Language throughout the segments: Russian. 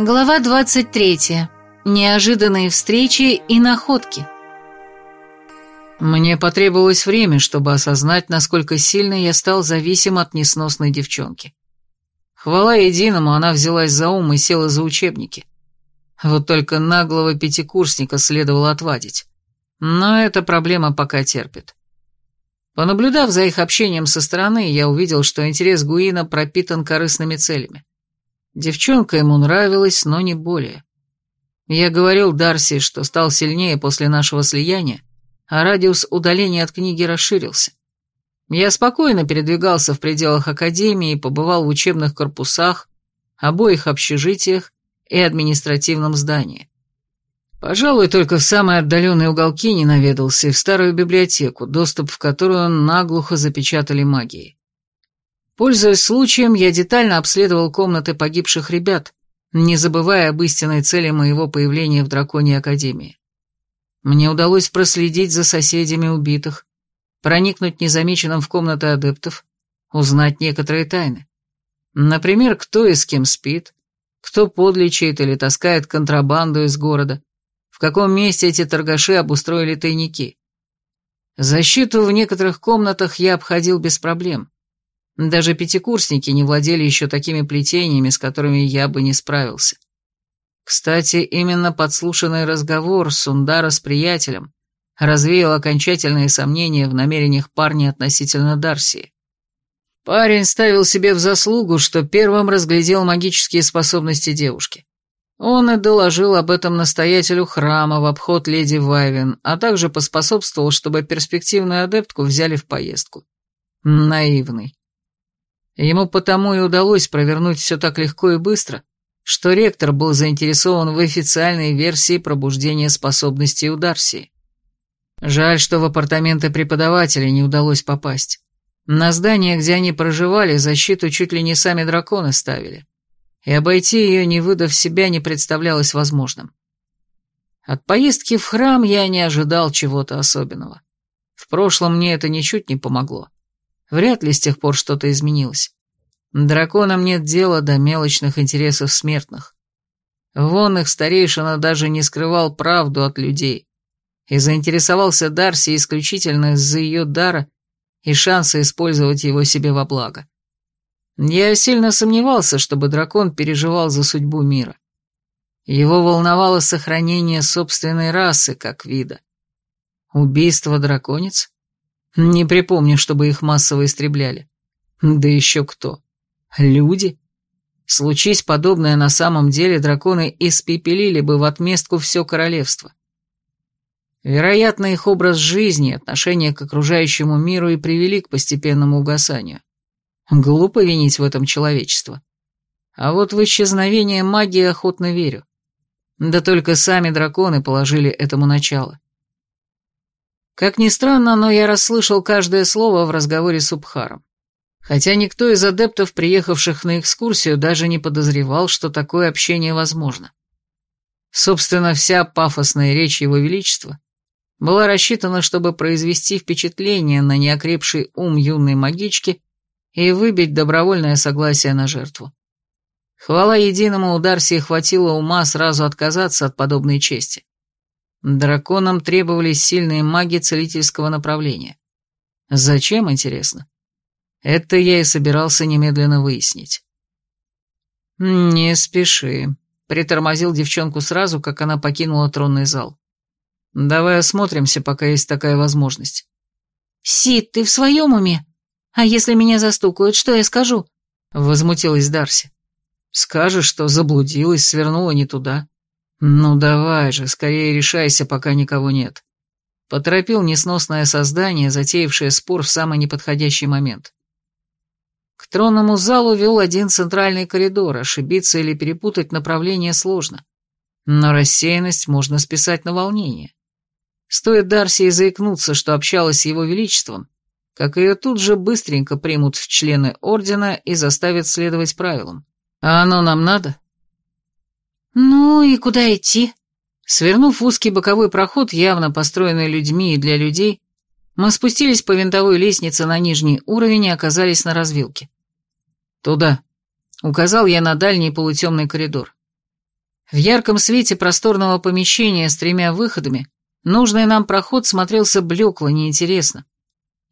Глава 23. Неожиданные встречи и находки. Мне потребовалось время, чтобы осознать, насколько сильно я стал зависим от несносной девчонки. Хвала единому, она взялась за ум и села за учебники. Вот только наглого пятикурсника следовало отвадить. Но эта проблема пока терпит. Понаблюдав за их общением со стороны, я увидел, что интерес Гуина пропитан корыстными целями. Девчонка ему нравилась, но не более. Я говорил Дарси, что стал сильнее после нашего слияния, а радиус удаления от книги расширился. Я спокойно передвигался в пределах Академии побывал в учебных корпусах, обоих общежитиях и административном здании. Пожалуй, только в самые отдаленные уголки не наведался и в старую библиотеку, доступ в которую наглухо запечатали магией. Пользуясь случаем, я детально обследовал комнаты погибших ребят, не забывая об истинной цели моего появления в Драконьей Академии. Мне удалось проследить за соседями убитых, проникнуть незамеченным в комнаты адептов, узнать некоторые тайны. Например, кто и с кем спит, кто подлечит или таскает контрабанду из города, в каком месте эти торгаши обустроили тайники. Защиту в некоторых комнатах я обходил без проблем. Даже пятикурсники не владели еще такими плетениями, с которыми я бы не справился. Кстати, именно подслушанный разговор Сундара с приятелем развеял окончательные сомнения в намерениях парня относительно Дарсии. Парень ставил себе в заслугу, что первым разглядел магические способности девушки. Он и доложил об этом настоятелю храма в обход леди Вайвен, а также поспособствовал, чтобы перспективную адептку взяли в поездку. Наивный. Ему потому и удалось провернуть все так легко и быстро, что ректор был заинтересован в официальной версии пробуждения способностей у Дарсии. Жаль, что в апартаменты преподавателей не удалось попасть. На здание, где они проживали, защиту чуть ли не сами драконы ставили, и обойти ее, не выдав себя, не представлялось возможным. От поездки в храм я не ожидал чего-то особенного. В прошлом мне это ничуть не помогло. Вряд ли с тех пор что-то изменилось. Драконам нет дела до мелочных интересов смертных. Вон их старейшина даже не скрывал правду от людей и заинтересовался Дарси исключительно из-за ее дара и шанса использовать его себе во благо. Я сильно сомневался, чтобы дракон переживал за судьбу мира. Его волновало сохранение собственной расы как вида. Убийство драконец? Не припомню, чтобы их массово истребляли. Да еще кто. Люди? Случись подобное на самом деле, драконы испепелили бы в отместку все королевство. Вероятно, их образ жизни, отношение к окружающему миру и привели к постепенному угасанию. Глупо винить в этом человечество. А вот в исчезновение магии охотно верю. Да только сами драконы положили этому начало. Как ни странно, но я расслышал каждое слово в разговоре с Убхаром. Хотя никто из адептов, приехавших на экскурсию, даже не подозревал, что такое общение возможно. Собственно, вся пафосная речь Его Величества была рассчитана, чтобы произвести впечатление на неокрепший ум юной магички и выбить добровольное согласие на жертву. Хвала единому у Дарсии хватило ума сразу отказаться от подобной чести. Драконам требовались сильные маги целительского направления. Зачем, интересно? Это я и собирался немедленно выяснить. «Не спеши», — притормозил девчонку сразу, как она покинула тронный зал. «Давай осмотримся, пока есть такая возможность». «Сид, ты в своем уме? А если меня застукают, что я скажу?» — возмутилась Дарси. «Скажешь, что заблудилась, свернула не туда. «Ну давай же, скорее решайся, пока никого нет». Поторопил несносное создание, затеявшее спор в самый неподходящий момент. К тронному залу вел один центральный коридор, ошибиться или перепутать направление сложно. Но рассеянность можно списать на волнение. Стоит Дарси заикнуться, что общалась с его величеством, как ее тут же быстренько примут в члены ордена и заставят следовать правилам. А оно нам надо? «Ну и куда идти?» Свернув узкий боковой проход, явно построенный людьми и для людей, мы спустились по винтовой лестнице на нижний уровень и оказались на развилке. «Туда», — указал я на дальний полутемный коридор. В ярком свете просторного помещения с тремя выходами нужный нам проход смотрелся блекло, неинтересно.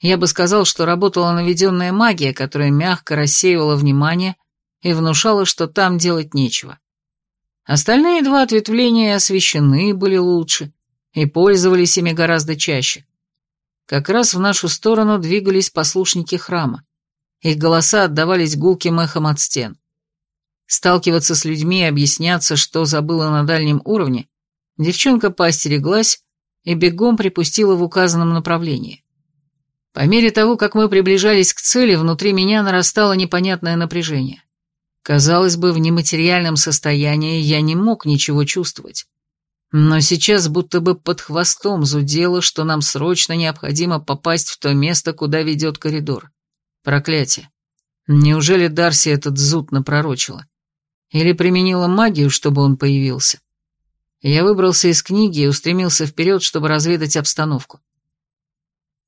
Я бы сказал, что работала наведенная магия, которая мягко рассеивала внимание и внушала, что там делать нечего. Остальные два ответвления освещены были лучше и пользовались ими гораздо чаще. Как раз в нашу сторону двигались послушники храма. Их голоса отдавались гулким эхом от стен. Сталкиваться с людьми и объясняться, что забыла на дальнем уровне, девчонка поостереглась и бегом припустила в указанном направлении. По мере того, как мы приближались к цели, внутри меня нарастало непонятное напряжение. Казалось бы, в нематериальном состоянии я не мог ничего чувствовать. Но сейчас будто бы под хвостом зудело, что нам срочно необходимо попасть в то место, куда ведет коридор. Проклятие. Неужели Дарси этот зуд напророчила? Или применила магию, чтобы он появился? Я выбрался из книги и устремился вперед, чтобы разведать обстановку.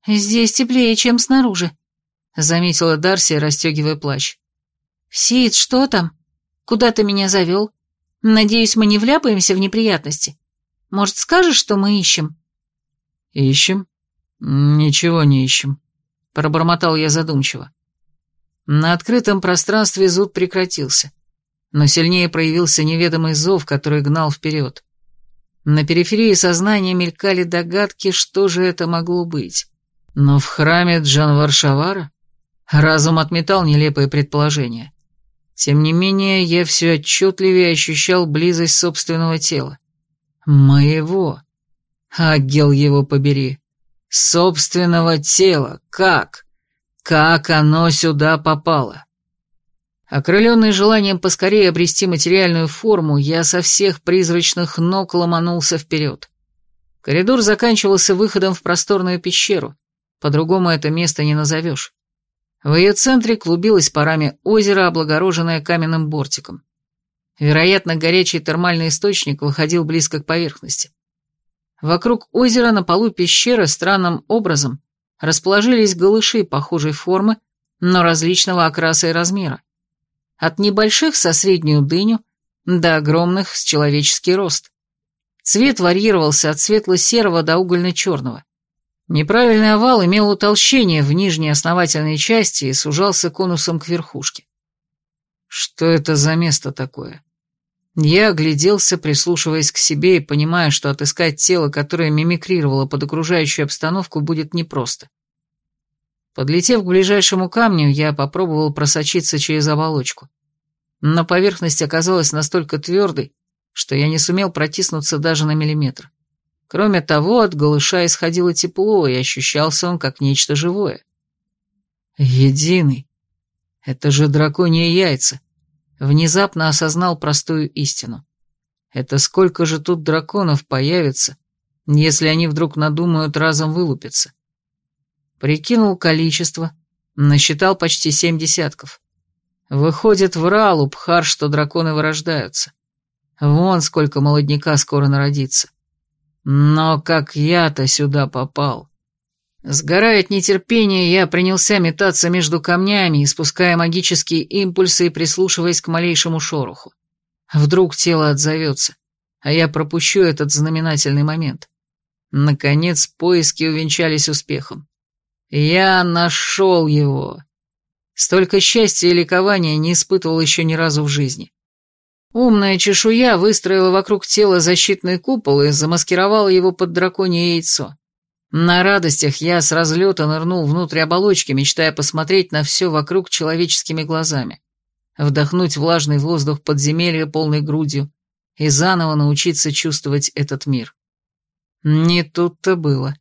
«Здесь теплее, чем снаружи», — заметила Дарси, расстегивая плащ. «Сид, что там? Куда ты меня завел? Надеюсь, мы не вляпаемся в неприятности. Может, скажешь, что мы ищем?» «Ищем? Ничего не ищем», — пробормотал я задумчиво. На открытом пространстве зуд прекратился, но сильнее проявился неведомый зов, который гнал вперед. На периферии сознания мелькали догадки, что же это могло быть. Но в храме Джанваршавара разум отметал нелепые предположения. Тем не менее, я все отчетливее ощущал близость собственного тела. Моего. Агел его побери. Собственного тела. Как? Как оно сюда попало? Окрыленный желанием поскорее обрести материальную форму, я со всех призрачных ног ломанулся вперед. Коридор заканчивался выходом в просторную пещеру, по-другому это место не назовешь. В ее центре клубилось парами озеро, облагороженное каменным бортиком. Вероятно, горячий термальный источник выходил близко к поверхности. Вокруг озера на полу пещеры странным образом расположились голыши похожей формы, но различного окраса и размера. От небольших со среднюю дыню до огромных с человеческий рост. Цвет варьировался от светло-серого до угольно-черного. Неправильный овал имел утолщение в нижней основательной части и сужался конусом к верхушке. Что это за место такое? Я огляделся, прислушиваясь к себе и понимая, что отыскать тело, которое мимикрировало под окружающую обстановку, будет непросто. Подлетев к ближайшему камню, я попробовал просочиться через оболочку. Но поверхность оказалась настолько твердой, что я не сумел протиснуться даже на миллиметр. Кроме того, от голыша исходило тепло, и ощущался он как нечто живое. Единый. Это же драконьи яйца. Внезапно осознал простую истину. Это сколько же тут драконов появится, если они вдруг надумают разом вылупиться? Прикинул количество, насчитал почти семь десятков. Выходит, врал Убхар, что драконы вырождаются. Вон сколько молодняка скоро народится. Но как я-то сюда попал? Сгорая от нетерпения, я принялся метаться между камнями, испуская магические импульсы и прислушиваясь к малейшему шороху. Вдруг тело отзовется, а я пропущу этот знаменательный момент. Наконец, поиски увенчались успехом. Я нашел его. Столько счастья и ликования не испытывал еще ни разу в жизни. Умная чешуя выстроила вокруг тела защитный купол и замаскировала его под драконье яйцо. На радостях я с разлета нырнул внутрь оболочки, мечтая посмотреть на все вокруг человеческими глазами, вдохнуть влажный воздух подземелья полной грудью и заново научиться чувствовать этот мир. Не тут-то было.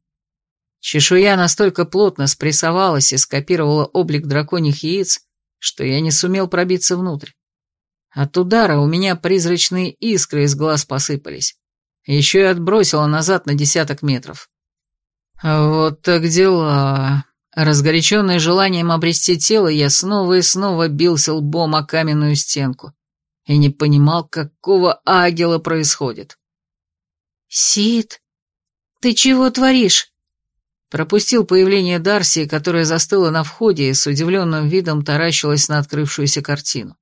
Чешуя настолько плотно спрессовалась и скопировала облик драконьих яиц, что я не сумел пробиться внутрь. От удара у меня призрачные искры из глаз посыпались. Еще и отбросило назад на десяток метров. Вот так дела. Разгоряченный желанием обрести тело, я снова и снова бился лбом о каменную стенку и не понимал, какого агела происходит. «Сид, ты чего творишь?» Пропустил появление Дарси, которая застыла на входе и с удивленным видом таращилась на открывшуюся картину.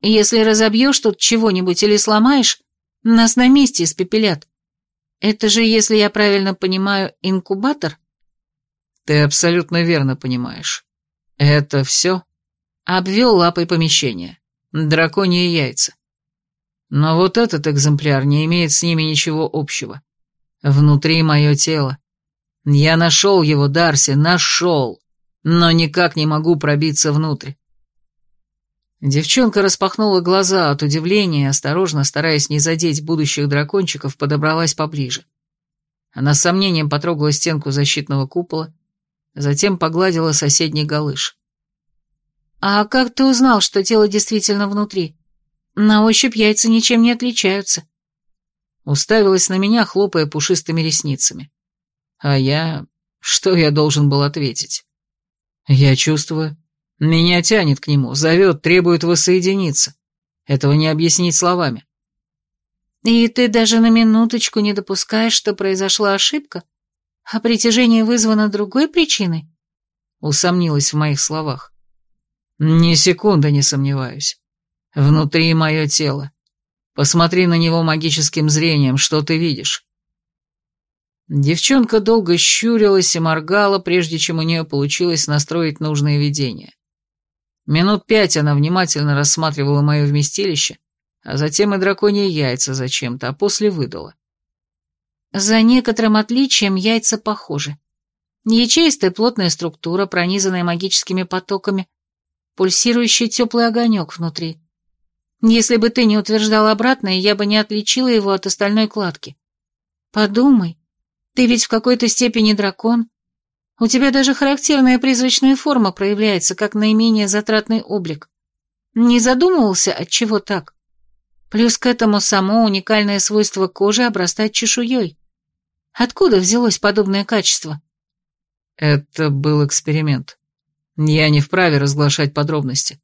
«Если разобьешь тут чего-нибудь или сломаешь, Нас на месте испепелят. Это же, если я правильно понимаю, инкубатор? Ты абсолютно верно понимаешь. Это все? Обвел лапой помещение. Драконьи яйца. Но вот этот экземпляр не имеет с ними ничего общего. Внутри мое тело. Я нашел его, Дарси, нашел, но никак не могу пробиться внутрь. Девчонка распахнула глаза от удивления и, осторожно, стараясь не задеть будущих дракончиков, подобралась поближе. Она с сомнением потрогала стенку защитного купола, затем погладила соседний галыш. «А как ты узнал, что тело действительно внутри? На ощупь яйца ничем не отличаются». Уставилась на меня, хлопая пушистыми ресницами. А я... Что я должен был ответить? Я чувствую. Меня тянет к нему, зовет, требует воссоединиться. Этого не объяснить словами. И ты даже на минуточку не допускаешь, что произошла ошибка? А притяжение вызвано другой причиной? Усомнилась в моих словах. Ни секунды не сомневаюсь. Внутри мое тело. Посмотри на него магическим зрением, что ты видишь. Девчонка долго щурилась и моргала, прежде чем у нее получилось настроить нужное видение. Минут пять она внимательно рассматривала мое вместилище, а затем и драконьи яйца зачем-то, а после выдала. За некоторым отличием яйца похожи. Ячеистая плотная структура, пронизанная магическими потоками, пульсирующий теплый огонек внутри. Если бы ты не утверждал обратное, я бы не отличила его от остальной кладки. Подумай, ты ведь в какой-то степени дракон, у тебя даже характерная призрачная форма проявляется, как наименее затратный облик. Не задумывался, от чего так? Плюс к этому само уникальное свойство кожи обрастать чешуей. Откуда взялось подобное качество? Это был эксперимент. Я не вправе разглашать подробности.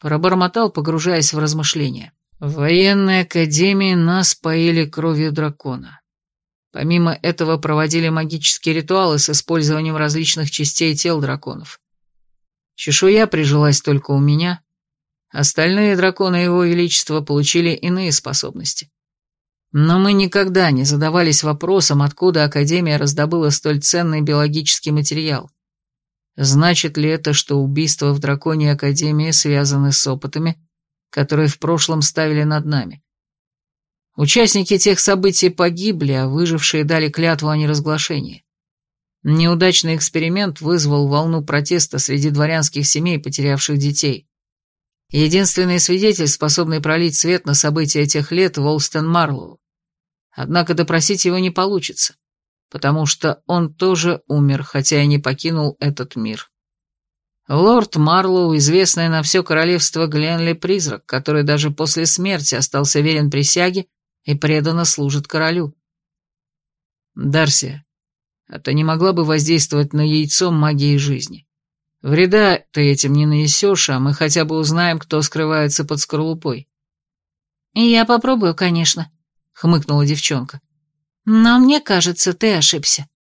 Пробормотал, погружаясь в размышления. В военной академии нас поили кровью дракона. Помимо этого проводили магические ритуалы с использованием различных частей тел драконов. Чешуя прижилась только у меня, остальные драконы Его Величества получили иные способности. Но мы никогда не задавались вопросом, откуда Академия раздобыла столь ценный биологический материал. Значит ли это, что убийства в Драконьей Академии связаны с опытами, которые в прошлом ставили над нами? Участники тех событий погибли, а выжившие дали клятву о неразглашении. Неудачный эксперимент вызвал волну протеста среди дворянских семей, потерявших детей. Единственный свидетель, способный пролить свет на события тех лет, Волстон Марлоу. Однако допросить его не получится, потому что он тоже умер, хотя и не покинул этот мир. Лорд Марлоу, известный на все королевство Гленли призрак, который даже после смерти остался верен присяге и преданно служит королю. Дарсия, а ты не могла бы воздействовать на яйцо магии жизни? Вреда ты этим не нанесешь, а мы хотя бы узнаем, кто скрывается под скорлупой. Я попробую, конечно, хмыкнула девчонка. Но мне кажется, ты ошибся.